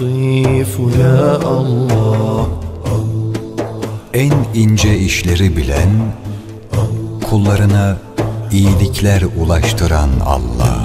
اللطيف يا الله En ince işleri bilen, kullarına iyilikler ulaştıran Allah.